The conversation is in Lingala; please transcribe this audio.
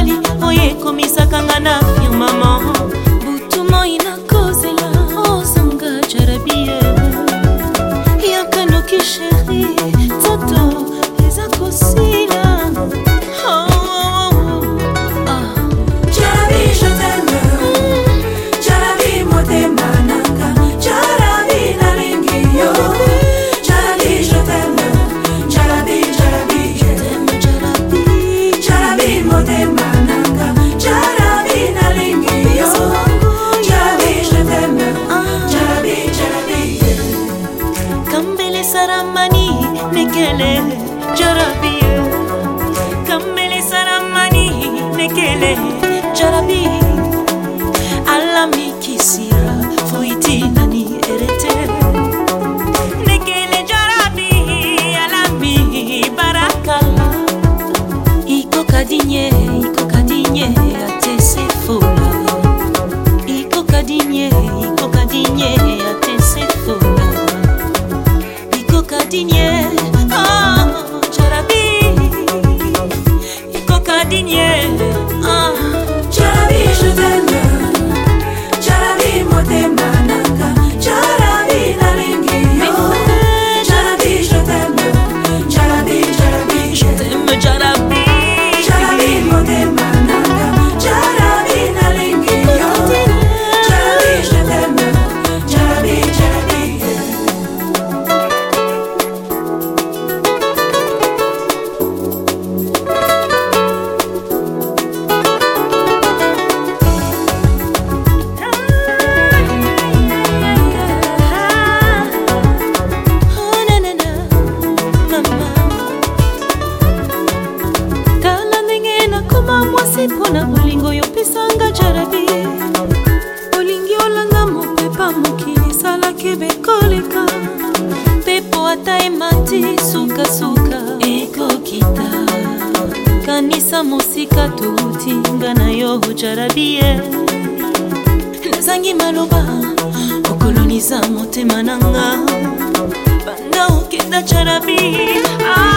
etikali oyo ekomisaka nga na firmama butu moi nakozela ozanga jarabie yaka noki sheri toto eza kosi nekele jarabiyo kamelisana mani nekele jarabi alamikisia foitinani erete nekele jarabi alami barakala ikokadinye mokeba ekoleka mpepo ata emati sukasuka ekokita kanisa mosika toutinga na yo jarabie nazangi maloba okoloniza motema na nga banda okenda jarabie ah.